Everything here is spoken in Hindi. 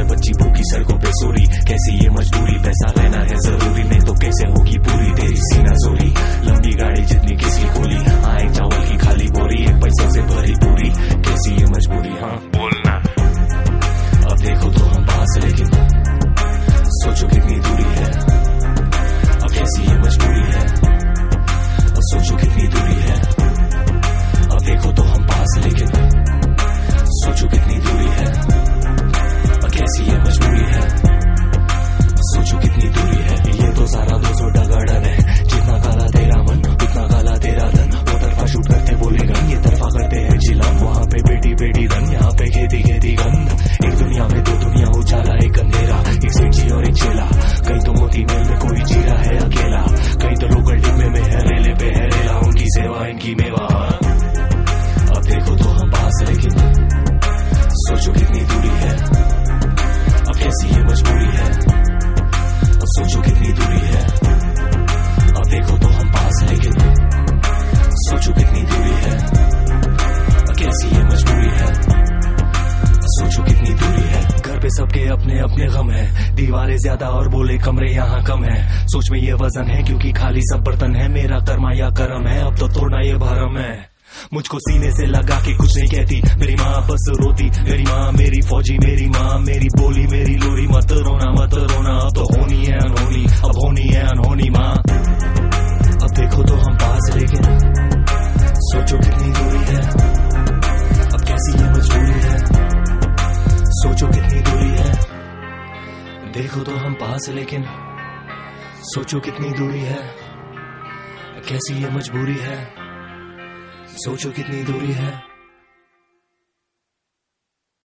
में बच्ची भूखी सड़कों पे खेती खेती गंध एक दुनिया में दो दुनिया उजाला एक अंधेरा। एक सेठी और एक चेला। कहीं तो मोती महल में कोई जी रहा है अकेला। कहीं तो लोकल डिब्बे में है रेले पे है रेला। उनकी सेवा, इनकी मेवा। अब देखो तो हम पास लेकिन सोचो कितनी दूरी है। अब कैसी ये मजबूरी है। अब सोचो कितनी दूरी है। सबके अपने अपने गम है। दीवारें ज़्यादा और बोले कमरे यहाँ कम है। सोच में ये वज़न है क्योंकि खाली सब बर्तन है। मेरा कर्मा या कर्म है, अब तो तोड़ना ये भरम है। मुझको सीने से लगा के कुछ नहीं कहती। मेरी माँ बस रोती, मेरी माँ मेरी फौजी, मेरी माँ मेरी बोली, मेरी देखो तो हम पास लेकिन सोचो कितनी दूरी है। कैसी ये मजबूरी है? सोचो कितनी दूरी है।